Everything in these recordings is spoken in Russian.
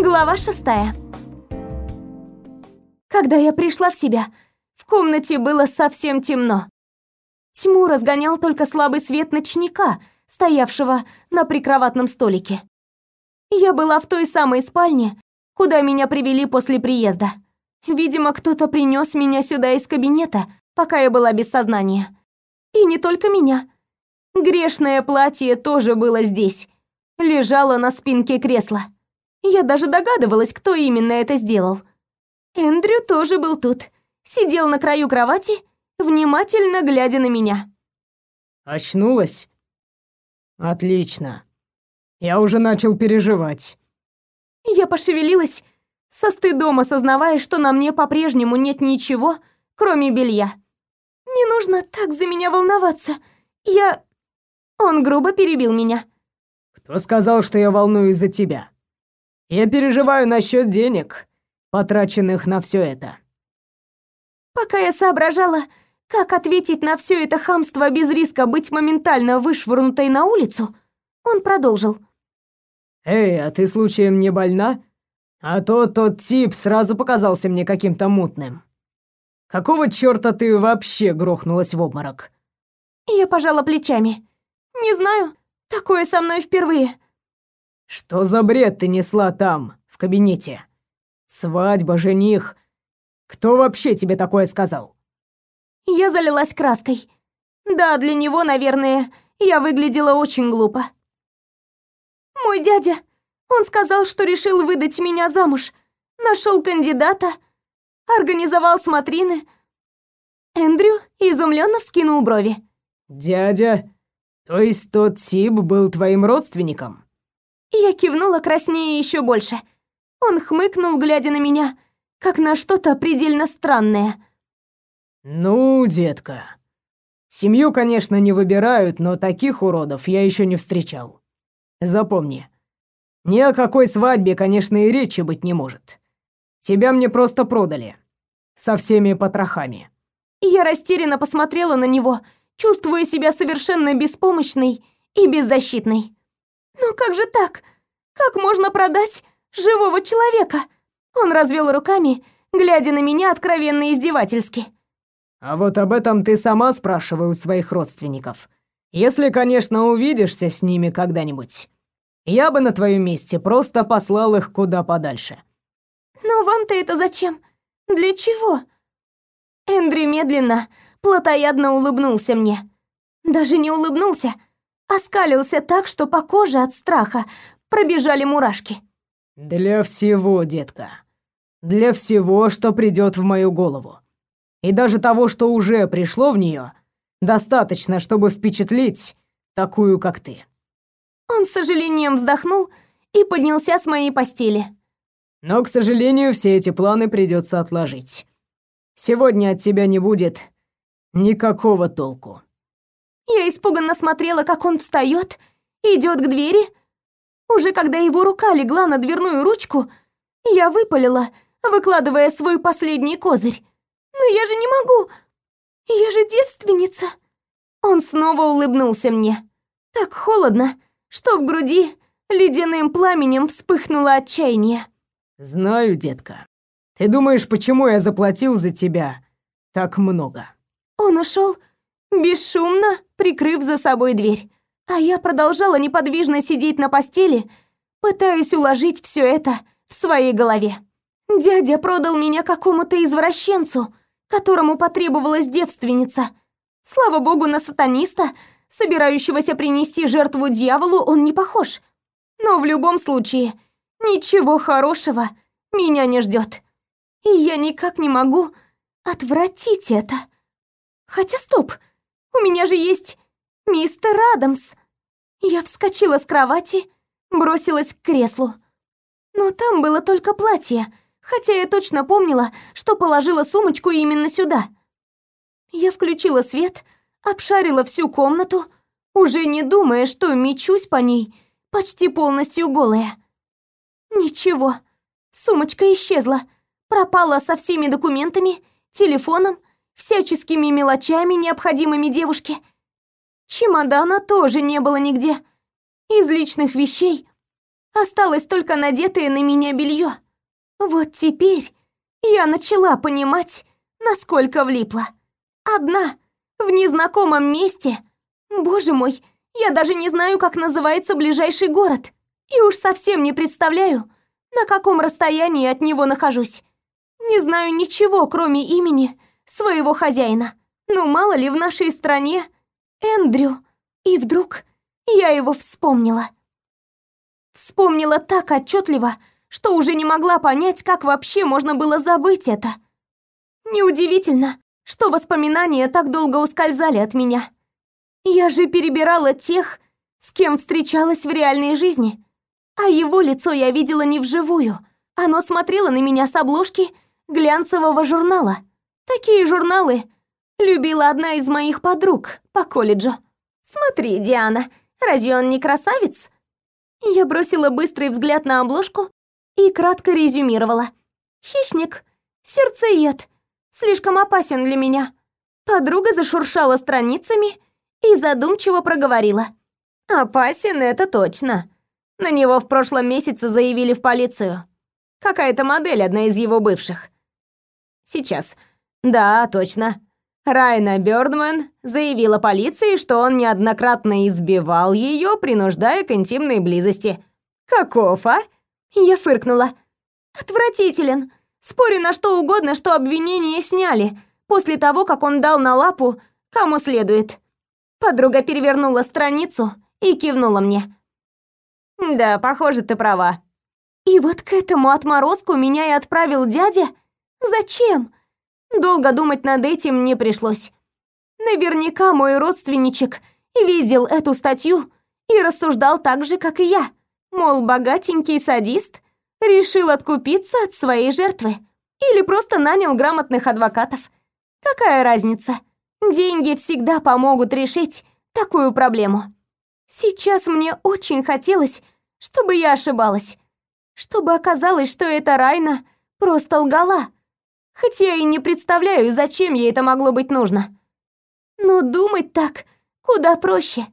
Глава шестая. Когда я пришла в себя, в комнате было совсем темно. Тьму разгонял только слабый свет ночника, стоявшего на прикроватном столике. Я была в той самой спальне, куда меня привели после приезда. Видимо, кто-то принес меня сюда из кабинета, пока я была без сознания. И не только меня. Грешное платье тоже было здесь. Лежало на спинке кресла. Я даже догадывалась, кто именно это сделал. Эндрю тоже был тут. Сидел на краю кровати, внимательно глядя на меня. «Очнулась? Отлично. Я уже начал переживать». Я пошевелилась, со стыдом осознавая, что на мне по-прежнему нет ничего, кроме белья. «Не нужно так за меня волноваться. Я...» Он грубо перебил меня. «Кто сказал, что я волнуюсь за тебя?» Я переживаю насчет денег, потраченных на все это. Пока я соображала, как ответить на все это хамство без риска быть моментально вышвырнутой на улицу, он продолжил. «Эй, а ты случаем не больна? А то тот тип сразу показался мне каким-то мутным. Какого чёрта ты вообще грохнулась в обморок?» Я пожала плечами. «Не знаю, такое со мной впервые. Что за бред ты несла там, в кабинете? Свадьба, жених. Кто вообще тебе такое сказал? Я залилась краской. Да, для него, наверное, я выглядела очень глупо. Мой дядя, он сказал, что решил выдать меня замуж. Нашел кандидата, организовал смотрины. Эндрю изумленно вскинул брови. Дядя? То есть тот тип был твоим родственником? Я кивнула краснее еще больше. Он хмыкнул, глядя на меня, как на что-то предельно странное. «Ну, детка, семью, конечно, не выбирают, но таких уродов я еще не встречал. Запомни, ни о какой свадьбе, конечно, и речи быть не может. Тебя мне просто продали. Со всеми потрохами». Я растерянно посмотрела на него, чувствуя себя совершенно беспомощной и беззащитной. «Но как же так? Как можно продать живого человека?» Он развел руками, глядя на меня откровенно издевательски. «А вот об этом ты сама спрашивай у своих родственников. Если, конечно, увидишься с ними когда-нибудь. Я бы на твоем месте просто послал их куда подальше». «Но вам-то это зачем? Для чего?» Эндри медленно, плотоядно улыбнулся мне. Даже не улыбнулся, оскалился так, что по коже от страха пробежали мурашки. «Для всего, детка. Для всего, что придет в мою голову. И даже того, что уже пришло в нее, достаточно, чтобы впечатлить такую, как ты». Он с сожалением вздохнул и поднялся с моей постели. «Но, к сожалению, все эти планы придется отложить. Сегодня от тебя не будет никакого толку». Я испуганно смотрела, как он встает, идет к двери. Уже когда его рука легла на дверную ручку, я выпалила, выкладывая свой последний козырь. «Но я же не могу! Я же девственница!» Он снова улыбнулся мне. Так холодно, что в груди ледяным пламенем вспыхнуло отчаяние. «Знаю, детка. Ты думаешь, почему я заплатил за тебя так много?» Он ушел, бесшумно прикрыв за собой дверь. А я продолжала неподвижно сидеть на постели, пытаясь уложить все это в своей голове. Дядя продал меня какому-то извращенцу, которому потребовалась девственница. Слава богу, на сатаниста, собирающегося принести жертву дьяволу, он не похож. Но в любом случае, ничего хорошего меня не ждет. И я никак не могу отвратить это. Хотя стоп, у меня же есть мистер Адамс. Я вскочила с кровати, бросилась к креслу. Но там было только платье, хотя я точно помнила, что положила сумочку именно сюда. Я включила свет, обшарила всю комнату, уже не думая, что мечусь по ней, почти полностью голая. Ничего, сумочка исчезла, пропала со всеми документами, телефоном, всяческими мелочами, необходимыми девушке. Чемодана тоже не было нигде. Из личных вещей Осталось только надетое на меня белье. Вот теперь я начала понимать, насколько влипла. Одна, в незнакомом месте. Боже мой, я даже не знаю, как называется ближайший город. И уж совсем не представляю, на каком расстоянии от него нахожусь. Не знаю ничего, кроме имени своего хозяина. Ну, мало ли в нашей стране Эндрю. И вдруг я его вспомнила. Вспомнила так отчетливо, что уже не могла понять, как вообще можно было забыть это. Неудивительно, что воспоминания так долго ускользали от меня. Я же перебирала тех, с кем встречалась в реальной жизни. А его лицо я видела не вживую. Оно смотрело на меня с обложки глянцевого журнала. Такие журналы любила одна из моих подруг по колледжу. «Смотри, Диана, разве он не красавец?» Я бросила быстрый взгляд на обложку и кратко резюмировала. «Хищник, сердцеед, слишком опасен для меня». Подруга зашуршала страницами и задумчиво проговорила. «Опасен это точно. На него в прошлом месяце заявили в полицию. Какая-то модель, одна из его бывших. Сейчас. Да, точно. Райна Бёрдман заявила полиции, что он неоднократно избивал ее, принуждая к интимной близости. Каков, а? Я фыркнула. Отвратителен. Спорю на что угодно, что обвинение сняли после того, как он дал на лапу кому следует. Подруга перевернула страницу и кивнула мне. Да, похоже, ты права. И вот к этому отморозку меня и отправил дядя? Зачем? Долго думать над этим не пришлось. Наверняка мой родственничек видел эту статью и рассуждал так же, как и я. Мол, богатенький садист решил откупиться от своей жертвы. Или просто нанял грамотных адвокатов. Какая разница? Деньги всегда помогут решить такую проблему. Сейчас мне очень хотелось, чтобы я ошибалась. Чтобы оказалось, что эта Райна просто лгала. Хотя и не представляю, зачем ей это могло быть нужно. Но думать так куда проще,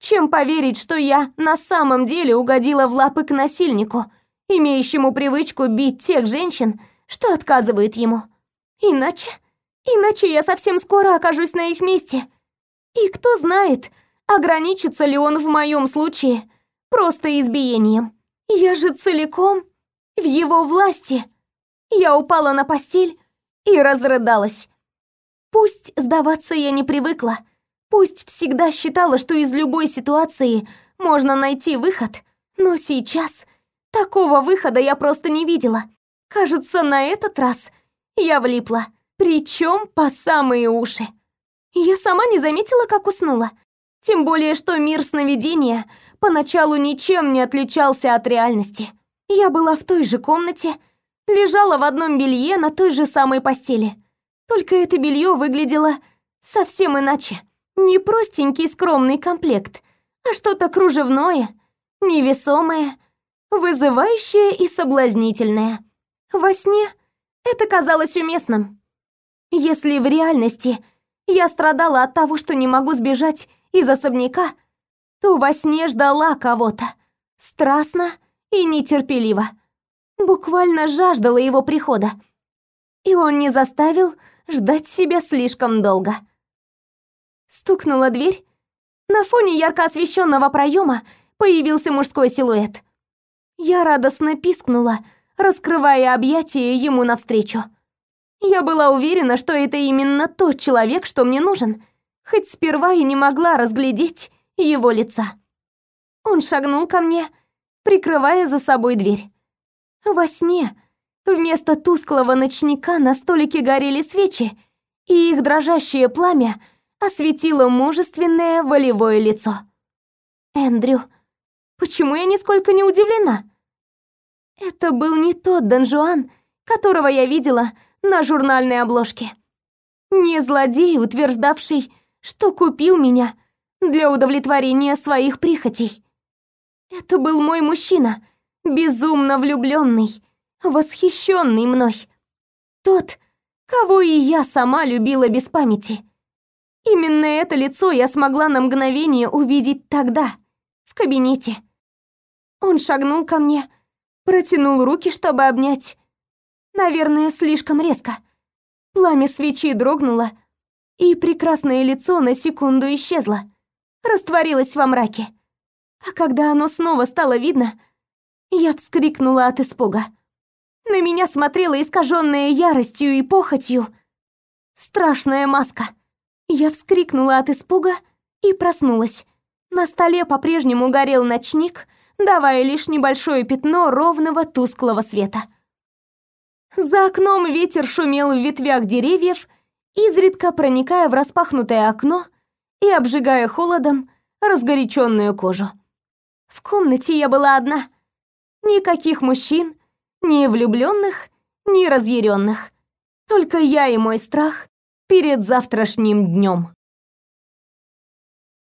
чем поверить, что я на самом деле угодила в лапы к насильнику, имеющему привычку бить тех женщин, что отказывают ему. Иначе, иначе я совсем скоро окажусь на их месте. И кто знает, ограничится ли он в моем случае просто избиением. Я же целиком в его власти. Я упала на постель и разрыдалась. Пусть сдаваться я не привыкла, пусть всегда считала, что из любой ситуации можно найти выход, но сейчас такого выхода я просто не видела. Кажется, на этот раз я влипла, причем по самые уши. Я сама не заметила, как уснула. Тем более, что мир сновидения поначалу ничем не отличался от реальности. Я была в той же комнате, лежала в одном белье на той же самой постели. Только это белье выглядело совсем иначе. Не простенький скромный комплект, а что-то кружевное, невесомое, вызывающее и соблазнительное. Во сне это казалось уместным. Если в реальности я страдала от того, что не могу сбежать из особняка, то во сне ждала кого-то, страстно и нетерпеливо буквально жаждала его прихода. И он не заставил ждать себя слишком долго. Стукнула дверь. На фоне ярко освещенного проема появился мужской силуэт. Я радостно пискнула, раскрывая объятия ему навстречу. Я была уверена, что это именно тот человек, что мне нужен, хоть сперва и не могла разглядеть его лица. Он шагнул ко мне, прикрывая за собой дверь. Во сне вместо тусклого ночника на столике горели свечи, и их дрожащее пламя осветило мужественное волевое лицо. Эндрю, почему я нисколько не удивлена? Это был не тот Дон Жуан, которого я видела на журнальной обложке. Не злодей, утверждавший, что купил меня для удовлетворения своих прихотей. Это был мой мужчина, безумно влюбленный, восхищенный мной. Тот, кого и я сама любила без памяти. Именно это лицо я смогла на мгновение увидеть тогда, в кабинете. Он шагнул ко мне, протянул руки, чтобы обнять. Наверное, слишком резко. Пламя свечи дрогнуло, и прекрасное лицо на секунду исчезло, растворилось во мраке. А когда оно снова стало видно, я вскрикнула от испуга. На меня смотрела искаженная яростью и похотью страшная маска. Я вскрикнула от испуга и проснулась. На столе по-прежнему горел ночник, давая лишь небольшое пятно ровного тусклого света. За окном ветер шумел в ветвях деревьев, изредка проникая в распахнутое окно и обжигая холодом разгоряченную кожу. В комнате я была одна. Никаких мужчин, ни влюбленных, ни разъяренных. Только я и мой страх перед завтрашним днем.